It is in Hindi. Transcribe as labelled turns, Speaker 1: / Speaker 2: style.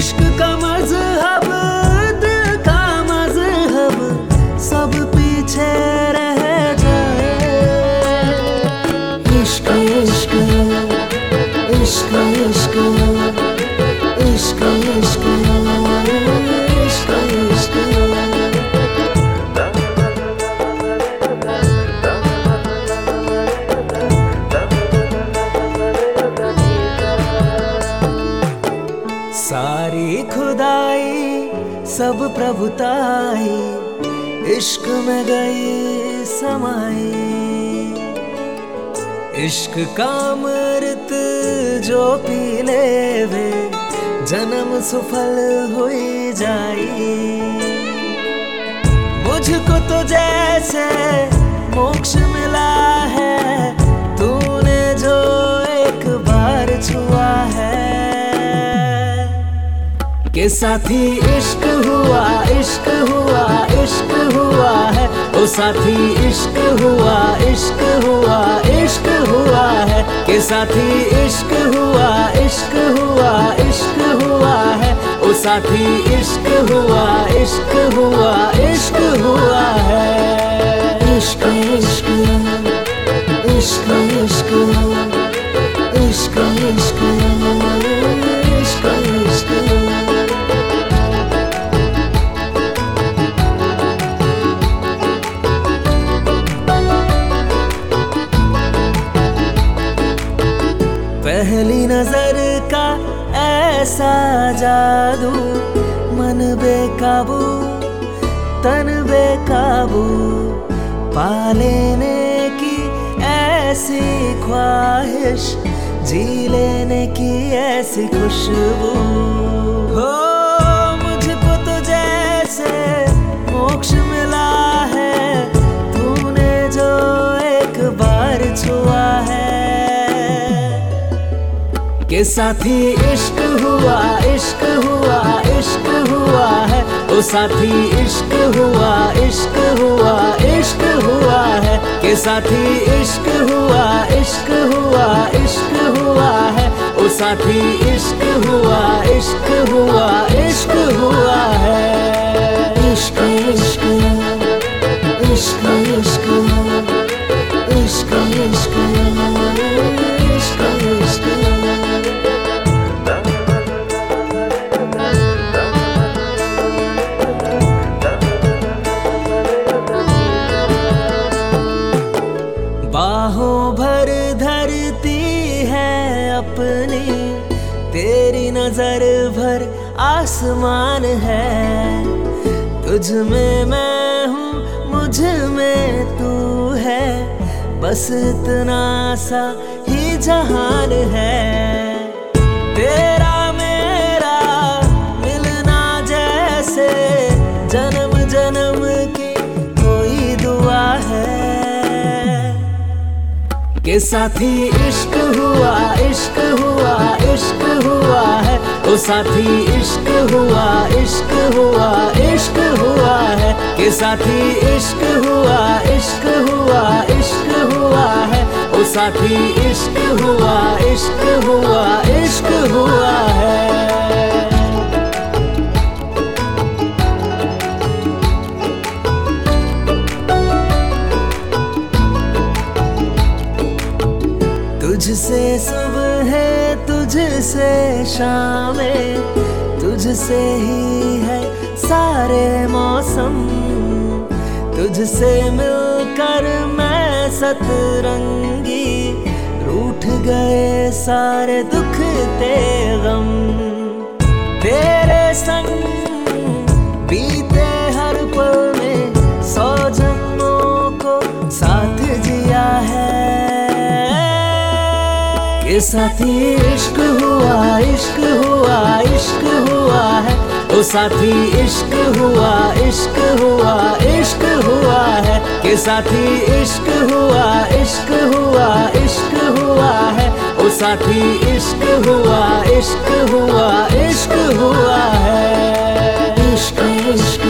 Speaker 1: इश्क का मज़हब, दिल का मज़हब, सब पीछे रह जाए। इश्क इश्क इश्क इश्क इश्क खुदाई, सब प्रभुताई, इश्क में गई समाई। इश्क का मृत जो पी ले वे जन्म सफल हुई जाई। मुझको तो जैसे साथी, इश्क हुआ इश्क हुआ इश्क हुआ है। ओ साथी, इश्क हुआ इश्क हुआ इश्क हुआ है। के साथी, इश्क हुआ इश्क हुआ इश्क हुआ है। ओ साथी, इश्क हुआ इश्क हुआ इश्क हुआ है। इश्क इश्क इश्क इश्क इश्क इश्क इश्क पहली नज़र का ऐसा जादू, मन बेकाबू, तन बेकाबू, पा लेने की ऐसी ख्वाहिश, जी लेने की ऐसी खुशबू। हो साथी, इश्क हुआ इश्क हुआ इश्क हुआ है। ओ साथी, इश्क हुआ इश्क हुआ इश्क हुआ है। के साथी, इश्क हुआ इश्क हुआ इश्क हुआ है। ओ साथी, इश्क हुआ इश्क हुआ इश्क हुआ है। इश्क इश्क इश्क इश्क अपनी, तेरी नज़र भर आसमान है। तुझ में मैं हूँ, मुझमें तू है। बस इतना सा ही जहान है। के साथी, इश्क हुआ इश्क हुआ इश्क हुआ है। ओ साथी, इश्क हुआ इश्क हुआ इश्क हुआ है। के साथी, इश्क हुआ इश्क हुआ इश्क हुआ है। ओ साथी, इश्क हुआ इश्क हुआ इश्क हुआ है। तुझसे सुबह है, तुझसे शामें, तुझसे ही है सारे मौसम। तुझसे मिलकर मैं सतरंगी, रूठ गए सारे दुख ते गम। तेरे संग बीते साथी इश्क हुआ इश्क हुआ इश्क हुआ है। ओ साथी, इश्क हुआ इश्क हुआ इश्क हुआ है। के साथी, इश्क हुआ इश्क हुआ इश्क हुआ है। ओ साथी, इश्क हुआ इश्क हुआ इश्क हुआ है। इश्क इश्क